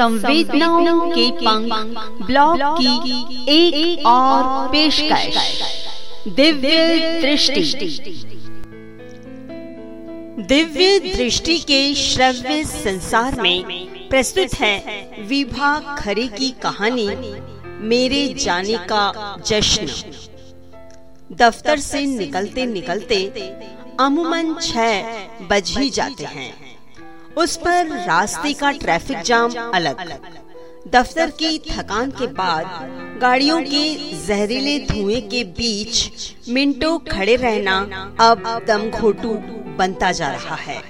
संवेदनाओं के पंख ब्लॉग की एक, एक और पेशकश। दिव्य दृष्टि। दिव्य दृष्टि के श्रव्य संसार में प्रस्तुत है विभा खरे की कहानी मेरे जाने का जश्न। दफ्तर से निकलते निकलते अमूमन छह बज ही जाते हैं। उस पर रास्ते का ट्रैफ़िक जाम अलग। दफ्तर की थकान के बाद गाड़ियों के जहरीले धुएँ के बीच मिनटों खड़े रहना अब दम घोटू बनता जा रहा है।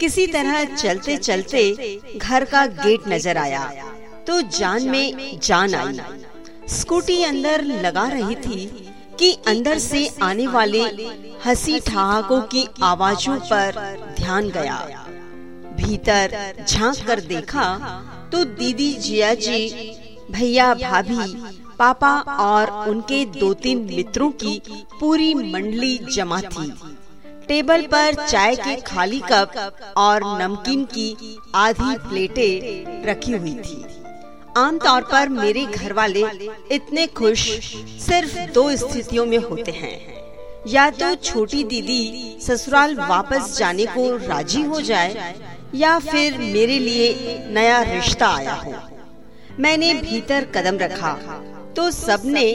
किसी तरह चलते चलते घर का गेट नज़र आया तो जान में जान आई। स्कूटी अंदर लगा रही थी कि अंदर से आने वाले हँसी ठहाकों की आवाजों पर ध्यान गया। भीतर झाँक कर देखा तो दीदी जिया जी, भैया भाभी, पापा और उनके दो तीन मित्रों की पूरी मंडली जमा थी। टेबल पर चाय के खाली कप और नमकीन की आधी प्लेटें रखी हुई थी। आमतौर पर मेरे घर वाले इतने खुश सिर्फ़ दो स्थितियों में होते हैं। या तो छोटी दीदी ससुराल वापस जाने को राज़ी हो जाए या फिर मेरे लिए नया रिश्ता आया हो। मैंने भीतर कदम रखा तो सबने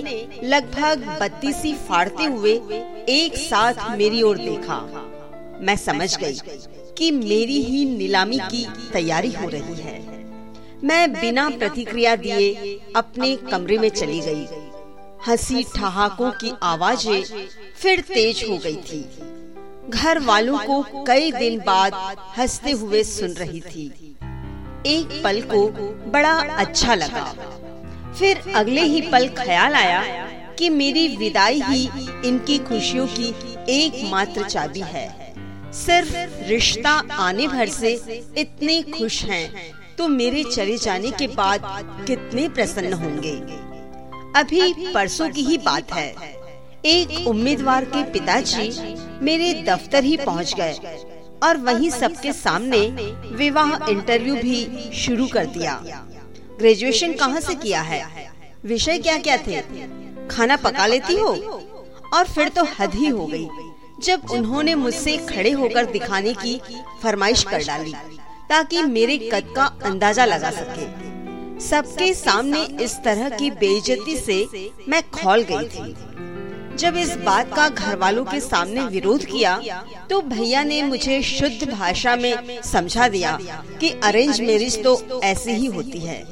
लगभग बत्तीसी फाड़ते हुए एक साथ मेरी ओर देखा। मैं समझ गई कि मेरी ही नीलामी की तैयारी हो रही है। मैं बिना प्रतिक्रिया दिए अपने कमरे में चली गई। हँसी ठहाकों की आवाज़ें फिर तेज हो गई थी। घर वालों को कई दिन बाद हँसते हुए सुन रही थी। एक पल को बड़ा अच्छा लगा। फिर अगले ही पल ख्याल आया कि मेरी विदाई ही इनकी खुशियों की एकमात्र चाबी है। सिर्फ़ रिश्ता आने भर से इतने खुश हैं, तो मेरे चले जाने के बाद कितने प्रसन्न होंगे। अभी परसों की ही बात है। एक उम्मीदवार के पिताजी मेरे दफ्तर ही पहुँच गए और वहीं सबके सामने विवाह इंटरव्यू भी शुरू कर दिया। ग्रेजुएशन कहाँ से किया है? विषय क्या क्या थे? खाना पका लेती हो? और फिर तो हद ही हो गई, जब उन्होंने मुझसे खड़े होकर दिखाने की फरमाइश कर डाली, ताकि मेरे कद का अंदाज़ा लगा सके। सबके सामने इस तरह की बेइज्जती से मैं खोल गई थी। जब इस बात का घर वालों के सामने विरोध किया तो भैया ने मुझे शुद्ध भाषा में समझा दिया कि अरेंज मैरिज तो ऐसी ही होती है।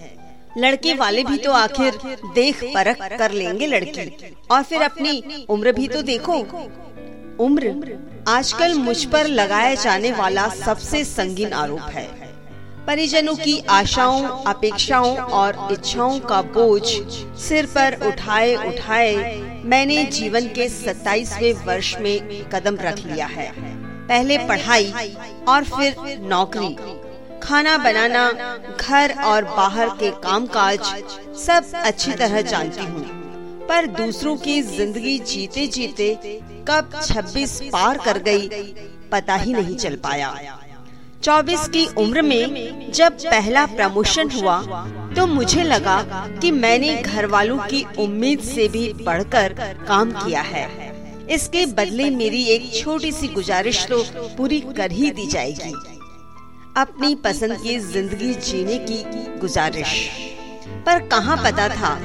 लड़के वाले भी तो आखिर देख परख कर लेंगे लड़की, और फिर अपनी उम्र भी तो देखो। उम्र आजकल मुझ पर लगाया जाने वाला सबसे संगीन आरोप है। परिजनों की आशाओं, अपेक्षाओं और इच्छाओं का बोझ सिर पर उठाए उठाए मैंने जीवन के सत्ताईसवें वर्ष में कदम रख लिया है। पहले पढ़ाई और फिर नौकरी। खाना बनाना, घर और बाहर के कामकाज सब अच्छी तरह जानती हूँ। पर दूसरों की ज़िंदगी जीते जीते कब 26 पार कर गई, पता ही नहीं चल पाया। चौबीस की उम्र में जब पहला प्रमोशन हुआ तो मुझे लगा कि मैंने घर वालों की उम्मीद से भी बढ़कर काम किया है। इसके बदले मेरी एक छोटी सी गुजारिश तो पूरी कर ही दी जाएगी। अपनी पसंद की ज़िंदगी जीने की गुजारिश। पर कहाँ पता था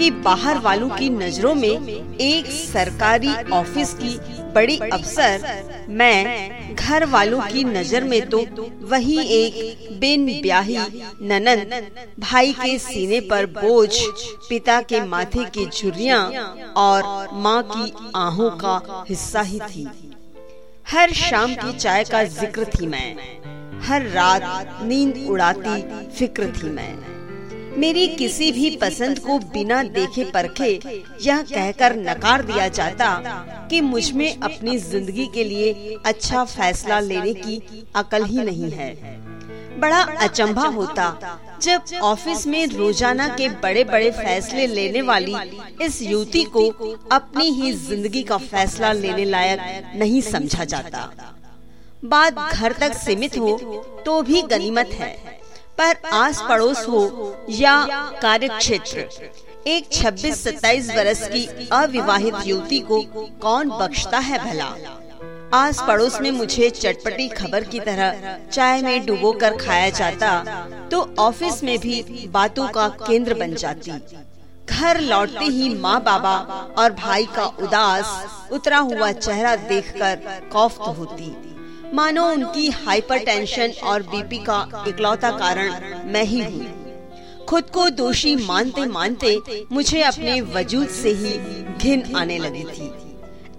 कि बाहर वालों की नज़रों में एक सरकारी ऑफ़िस की बड़ी अफसर, मैं घर वालों की नज़र में तो वही एक बिन ब्याही ननन भाई के सीने पर बोझ, पिता के माथे की झुर्रिया और माँ की आहों का हिस्सा ही थी। हर शाम की चाय का ज़िक्र थी मैं। हर रात नींद उड़ाती फ़िक्र थी मैं। मेरी किसी भी पसंद को बिना देखे परखे यह कहकर नकार दिया जाता कि मुझमें अपनी ज़िंदगी के लिए अच्छा फैसला लेने की अकल ही नहीं है। बड़ा अचंभा होता जब ऑफ़िस में रोज़ाना के बड़े बड़े फैसले लेने वाली इस युवती को अपनी ही ज़िंदगी का फैसला लेने लायक नहीं समझा जाता। बात घर तक सीमित हो तो भी गनीमत है। पर आस पड़ोस हो या कार्य क्षेत्र एक 26-27 वर्ष की अविवाहित युवती को कौन बख्शता है भला? आस पड़ोस में मुझे चटपटी खबर की तरह चाय में डुबो कर खाया जाता तो ऑफ़िस में भी बातों का केंद्र बन जाती। घर लौटते ही माँ बाबा और भाई का उदास, उतरा हुआ चेहरा देखकर कौफ्त होती। मानो उनकी हाइपरटेंशन और बीपी का इकलौता कारण मैं ही हूँ। खुद को दोषी मानते मानते मुझे अपने वजूद से ही घिन आने लगी थी।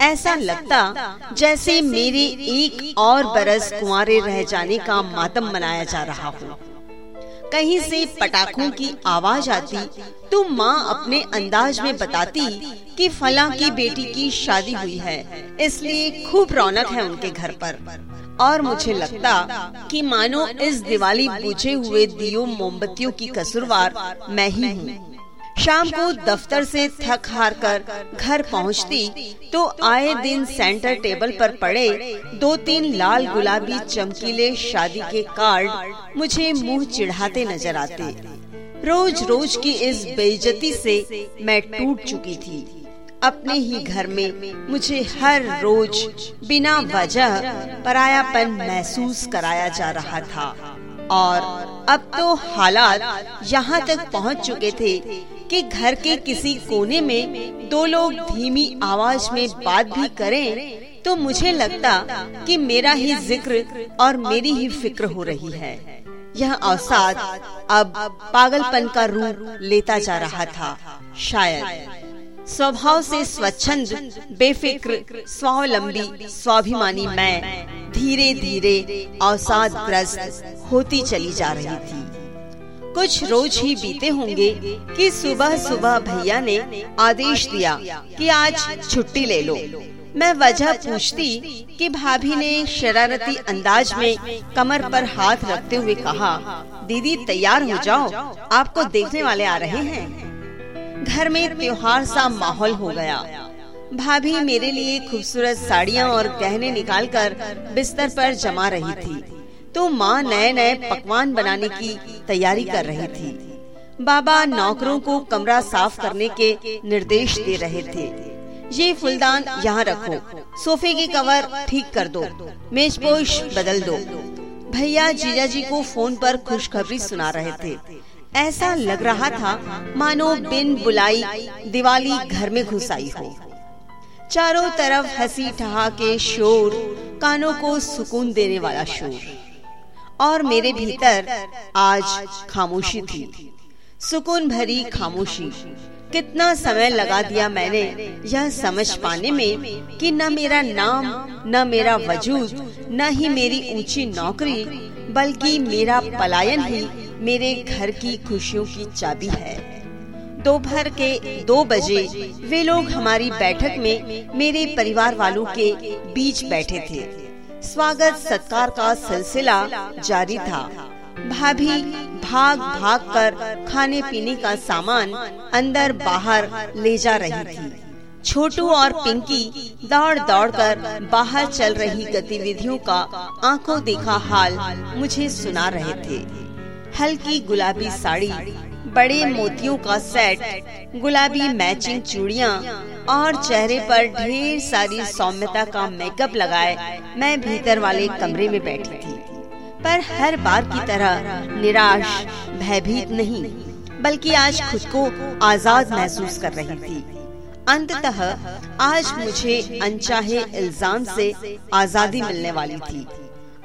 ऐसा लगता जैसे मेरे एक और बरस कुंवारे रह जाने का मातम मनाया जा रहा हो। कहीं से पटाखों की आवाज़ आती तो माँ अपने अंदाज में बताती कि फला की बेटी की शादी हुई है इसलिए खूब रौनक है उनके घर पर। और मुझे लगता कि मानो इस दिवाली बुझे हुए दियो मोमबत्तियों की कसुरवार मैं ही। हूँ। शाम को दफ्तर से थक हार कर घर पहुँचती तो आए दिन सेंटर टेबल पर पड़े दो तीन लाल गुलाबी चमकीले शादी के कार्ड मुझे मुँह चिढ़ाते नज़र आते। रोज रोज की इस बेइज्जती से मैं टूट चुकी थी। अपने ही घर में मुझे हर रोज बिना वजह परायापन महसूस कराया जा रहा था। और अब तो हालात यहाँ तक पहुँच चुके थे कि घर के किसी कोने में दो लोग धीमी आवाज़ में बात भी करें तो मुझे लगता कि मेरा ही ज़िक्र और मेरी ही फ़िक्र हो रही है। यह अवसाद अब पागलपन का रूप लेता जा रहा था, शायद। स्वभाव से स्वच्छंद, बेफिक्र, स्वावलंबी, स्वाभिमानी मैं धीरे धीरे अवसाद ग्रस्त होती चली जा रही थी। कुछ रोज ही बीते होंगे कि सुबह सुबह भैया ने आदेश दिया कि आज छुट्टी ले लो। मैं वजह पूछती कि भाभी ने शरारती अंदाज में कमर पर हाथ रखते हुए कहा, दीदी, तैयार हो जाओ, आपको देखने वाले आ रहे हैं। घर में त्योहार सा माहौल हो गया। भाभी मेरे लिए खूबसूरत साड़ियाँ और गहने निकालकर बिस्तर पर जमा रही थी। तो माँ नए नए पकवान बनाने की तैयारी कर रही थी। बाबा नौकरों को कमरा साफ़ करने के निर्देश दे रहे थे। ये फुलदान यहाँ रखो, सोफे की कवर ठीक कर दो, मेजपोश बदल दो। भैया जीजा जी को फ़ोन पर खुशखबरी सुना रहे थे। ऐसा लग रहा था मानो बिन बुलाई दिवाली घर में घुस आई हो। चारों तरफ़ हँसी ठहाके शोर, कानों को सुकून देने वाला शोर। और मेरे भीतर आज खामोशी थी। सुकून भरी खामोशी। कितना समय लगा दिया मैंने यह समझ पाने में कि न मेरा नाम, न मेरा वजूद, न ही मेरी ऊँची नौकरी, बल्कि मेरा पलायन ही मेरे घर की खुशियों की चाबी है। दोपहर के दो बजे वे लोग हमारी बैठक में मेरे परिवार वालों के बीच बैठे थे। स्वागत सत्कार का सिलसिला जारी था। भाभी भाग भाग कर खाने पीने का सामान अंदर बाहर ले जा रही थी। छोटू और पिंकी दौड़ दौड़ कर बाहर चल रही गतिविधियों का आँखों देखा हाल मुझे सुना रहे थे। हल्की गुलाबी साड़ी, बड़े मोतियों का सेट गुलाबी मैचिंग चूड़िया, और चेहरे पर ढेर सारी सौम्यता का मेकअप लगाए मैं भीतर वाले कमरे में बैठी थी। पर हर बार की तरह निराश, भयभीत नहीं, बल्कि आज खुद को आज़ाद महसूस कर रही थी। अंततः आज मुझे अनचाहे इल्ज़ाम से आज़ादी मिलने वाली थी।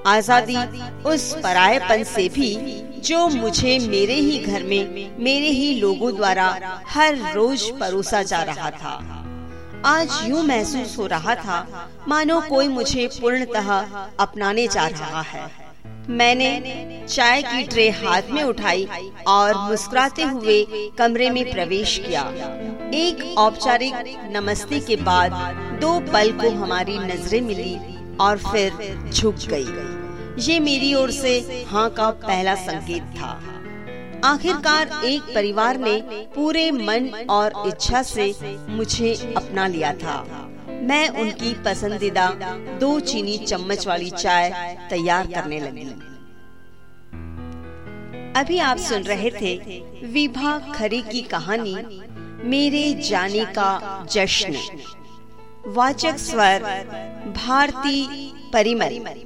आज़ादी उस परायेपन से भी जो मुझे मेरे ही घर में, मेरे ही लोगों द्वारा हर रोज परोसा जा रहा था। आज यूँ महसूस हो रहा था, मानो कोई मुझे पूर्णतः अपनाने जा रहा है। मैंने चाय की ट्रे हाथ में उठाई और मुस्कुराते हुए कमरे में प्रवेश किया। एक औपचारिक नमस्ते के बाद दो पल को हमारी नज़रें मिली और फिर झुक गई। ये मेरी ओर से हाँ का पहला संकेत था। आखिरकार एक परिवार ने पूरे मन और इच्छा से मुझे अपना लिया था। मैं उनकी पसंदीदा दो चीनी चम्मच वाली चाय तैयार करने लगी। अभी आप सुन रहे थे विभा खरे की कहानी, मेरे जाने का जश्न। वाचक स्वर, भारती परिमरी